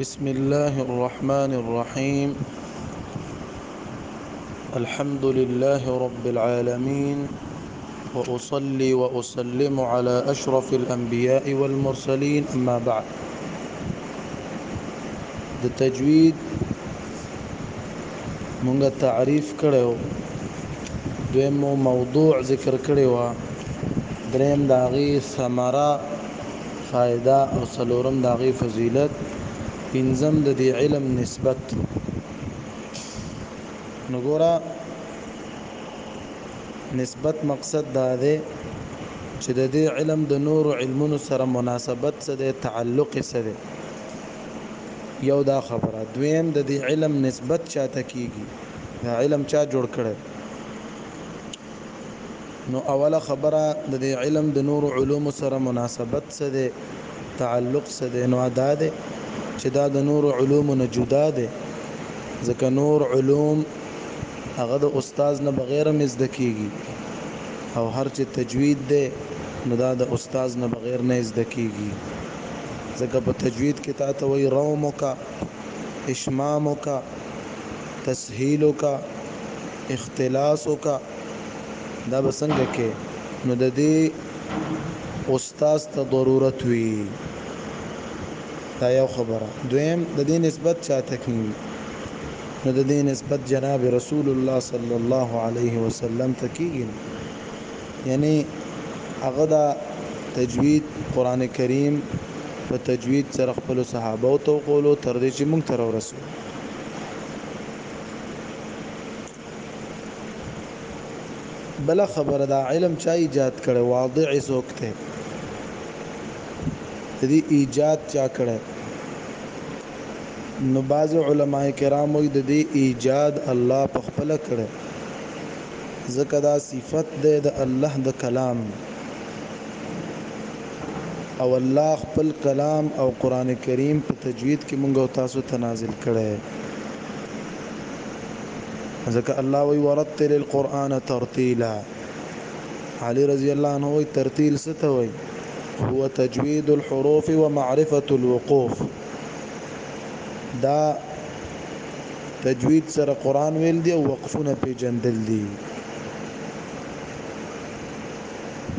بسم الله الرحمن الرحيم الحمد لله رب العالمين وأصلي وأسلم على أشرف الأنبياء والمرسلين أما بعد د تجوید مونږه تعریف کړو دویمو موضوع ذکر کړو دریم داغي ثمره فائده او څلورم د هغې فضیلت پنځم د دې علم نسبت نو ګوره نسبت مقصد دا دی چې د دې علم د نورو علمونو سره مناسبت څه دی تعلق څه دی یو دا خبره دویم د دې علم نسبت چاته کیږي دا علم چا جوړ کړي نو اوله خبره د دې علم د نور علوم سره مناسبت څه دی تعلق څه دی نو ادا دی چې دا د نور علوم نه جدا دی ځکه نور علوم هغه د استاد نه بغیر مزد کیږي او هر چې تجوید دی نو دا د استاد نه بغیر نه زده کیږي ځکه په تجوید کې تا ته وی رومک اشمامک تسهیلک اختلاس وکه دا به څنګه کې نو د دې استاد ته ضرورت وي دا یو خبره دویم د دې نسبت چاته کیږي نو د دې نسبت جناب رسول الله صلی الله علیه وسلم ته کیږي یعنی هغه دا تجوید قران کریم په تجوید سره خپل صحابه او تو قولو تر دې چې موږ تر ورسو بله خبره دا علم چا ایجاد کړي واضع څوک ته دې ایجاد چا کړي نو بعض علما کرام وي د دې ایجاد الله په خپل کړي ځکه دا صفت ده د الله د کلام او الله خپل کلام او قرآن کریم په تجوید کې مونږ او تاسو ته نازل کړی ځکه الله وی ورتل القرآن ترتیلا علی رضی الله عنه وی ترتیل ستوي هو تجوید الحروف ومعرفه الوقوف دا تجوید سره قرآن ویل دی او وقفونه پیجندل دی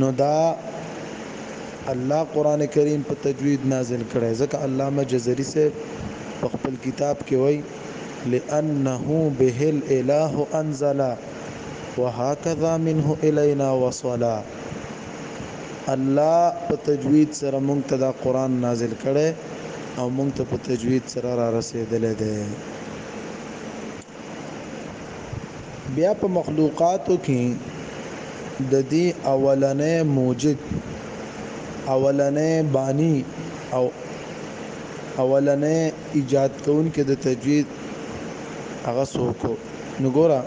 نو دا الله قران کریم په تجوید نازل کړي ځکه علامه جزری صاحب په خپل کتاب کې وایي لانه به الاله انزل وهكذا منه الينا وصلا الله په تجوید سره مونږ ته دا قران نازل کړي او مونږ ته په تجوید سره را رسیدلې ده بیا په مخلوقاتو کې د دې اولنی موجد، اولنی بانی او اولنی ایجاد کوونکی د تجوید هغه څوک و؟ نو ګوره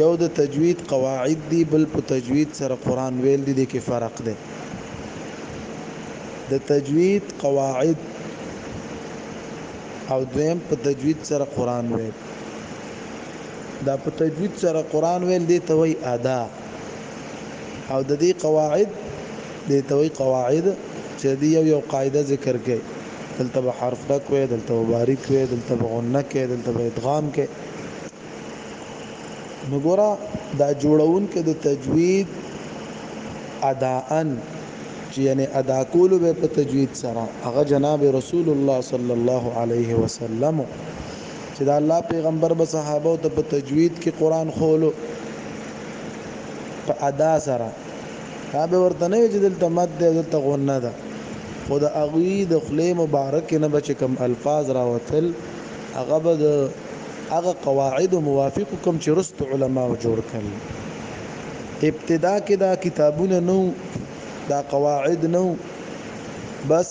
یو د تجوید قواعد دي، بل په تجوید سره قرآن ویل دي، دې کې فرق دی. د تجوید قواعد او دویم په تجوید سره قرآن ویل. دا په تجوید سره قران ویل دی ته وی ادا او د دې قواعد د ته وی قواعد چې دی یو یو قاعده ذکر کړي دلته به حرف ډک وي دلته به باریک وي دلته به غنه کې دلته به ادغام کې نو ګوره دا جوړون کې د تجوید اداءن چې یعنی ادا کول به په تجوید سره هغه جناب رسول الله صلی الله علیه وسلم چې د الله پېغمبر به صحابو ته په تجوید کې قرآن ښوولو په ادا سره دا به ورته نه وي چې دلته مد دی دلته غنه ده خو د هغوی د خولې مبارکې نه به چې کوم الفاظ راوتل هغه به د هغه قواعدو موافق کوم چې رست علماو جوړ کړل ابتدا کې دا کتابونه نو دا قواعد نو بس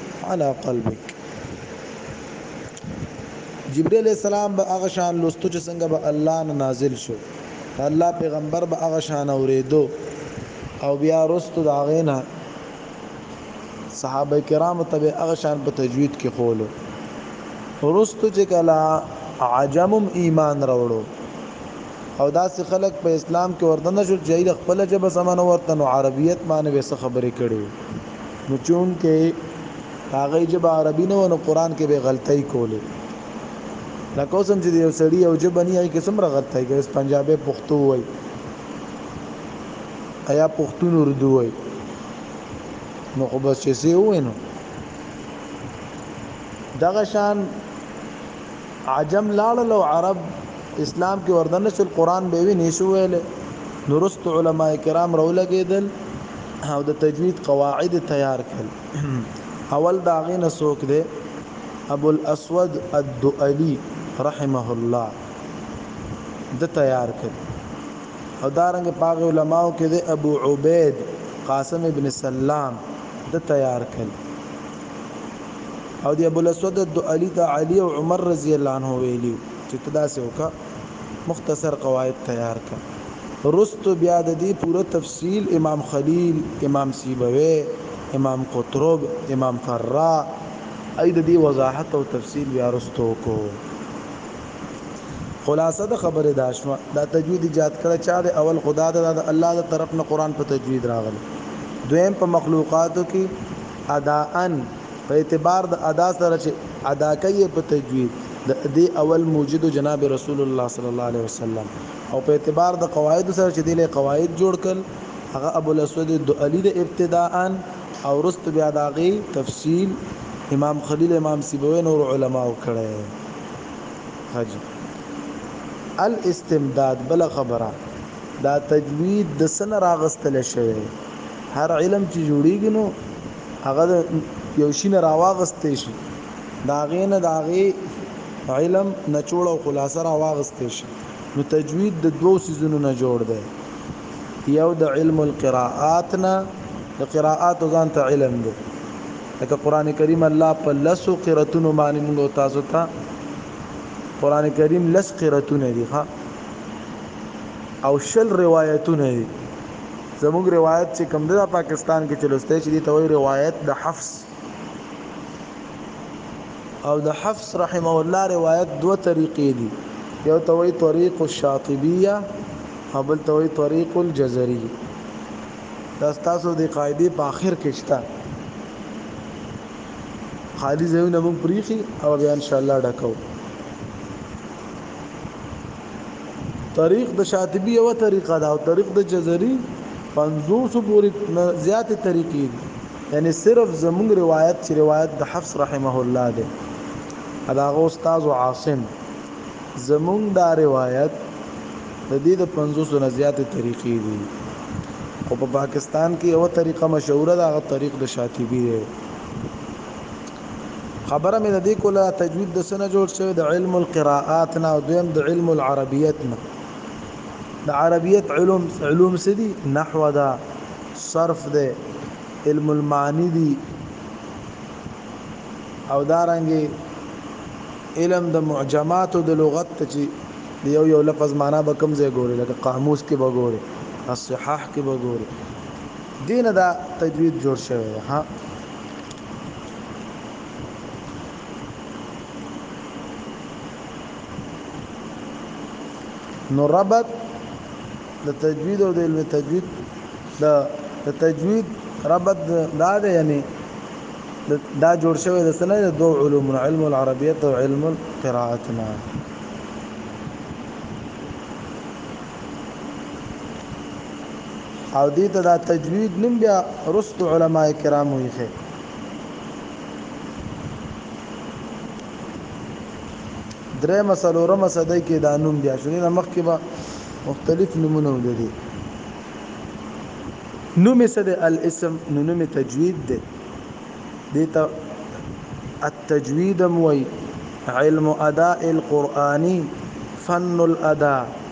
علی قلبک جبرئیل علیہ السلام به هغه شان لوستو چې څنګه به الله نه نازل شو الله پیغمبر به هغه شان اوریدو او بیا رستو دا غینا صحابه کرام ته به هغه شان په تجوید کې خولو رستو چې کلا عجمم ایمان راوړو او داسې خلک په اسلام کې ورته نه شو چې د خپل جبه سمانه ورته نو عربیت باندې وسه خبرې کړي نو چونکه هغه جبه عربی نه ونه قران کې به غلطۍ کولې لکه اوسم چې یو سړی او جبه نه هي کې څومره غلطۍ کوي اس پنجابي پښتو وای ایا پښتون اردو وای نو خو بس چې سی وینو دغه شان عجم لاړل او عرب اسلام کې وردن شول قران به وی نشو ویل نورست علما کرام رو لګیدل او د تجوید قواعد تیار کړل اول دا غینه سوک دی ابو الاسود الدؤلی رحمه الله د تیار کړ او دارنګ پاغ علماو کې د ابو عبید قاسم ابن سلام د تیار کړ او د ابو الاسود الدؤلي ته علي او عمر رضی الله عنه ویلي چې ته داسې وکړه مختصر قواعد تیار کړه رستو بیا د دې پوره تفصیل امام خلیل امام سیبوی امام قطرب امام فرا ای د دې وضاحت او تفصیل بیا رستو کو خلاصه د خبره دا شو دا تجوید جات کړه چا د اول خدا د الله د طرف نه قران په تجوید راغلی دویم په مخلوقاتو کې اداء په اعتبار د ادا سره چې ادا کوي په تجوید د دې اول موجد جناب رسول الله صلی الله علیه وسلم او په اعتبار د قواعد سره چې دله قواعد جوړ کړ هغه ابو الاسود الدؤلی د ابتداء او رست بیا داغه تفصیل امام خلیل امام سیبوی نور علما وکړي حج الاستمداد بل خبره دا تجوید د سن راغستل شوی هر علم چې جوړیږي نو هغه یو شي نه راواغستې شي دا غې نه دا غې علم نچوړ او خلاصه راواغستې شي نو تجوید د دوو سيزونو نه جوړ دی یو د علم القراءات نه د قراءات ځان ته علم دی لکه قران کریم الله په لسو قراتونو باندې موږ تاسو ته قران کریم لس قراتونه دي ها او شل روایتونه دي زموږ روایت چې کوم ده پاکستان کې چلوسته چې دی ته وایي روایت د حفص او د حفص رحمه الله روایت دوه طریقې دي یو ته وایي طریق الشاطبیه او بل ته وایي طریق الجزریه دا تاسو د قاعده په اخر کې شته خالی ځایونه موږ پریخي او بیا ان شاء الله ډکو طریق د شاطبی یوه طریقه ده او طریق د جزری پنځوسو پورې زیاتې طریقې دي یعنی صرف زمونږ روایت چې روایت د حفص رحمه الله دی اداغه استاد عاصم زمونږ دا روایت د دې د پنځوسو نه زیاتې طریقې دي خو په پاکستان کې یو طریقه مشهوره ده هغه طریق د شاطبی دی خبره مې د دې کوله تجوید د څه نه جوړ شوی د علم القراءات نه او دویم د علم العربیت نه د عربیت علوم علوم څه دي نحو ده صرف ده علم المعانی دي او دارنګي علم د معجمات او د لغت ته چې یو یو لفظ معنا به کوم ځای ګوري لکه قاموس کې به ګوري الصحاح کې به ګوري دې نه دا تجوید جوړ شوی دی ها. نو ربط د تجوید او د علم تجوید د د تجوید ربط دا دی یعنی دا جوړ شوی د سنه د دوه علوم علم العربیه او علم القراءه نه او دې ته دا تجوید نوم بیا رست علماء کرامو ایښی. درېمه څلورمه صدۍ کې دا نوم بیا شو، دې نه مخکې به مختلف نومونه وو د دې. نوم یې څه دی؟ الاسم، نو نوم یې تجوید دی، دې ته التجوید هم وایي، علم اداء القرآن، فن الاداء.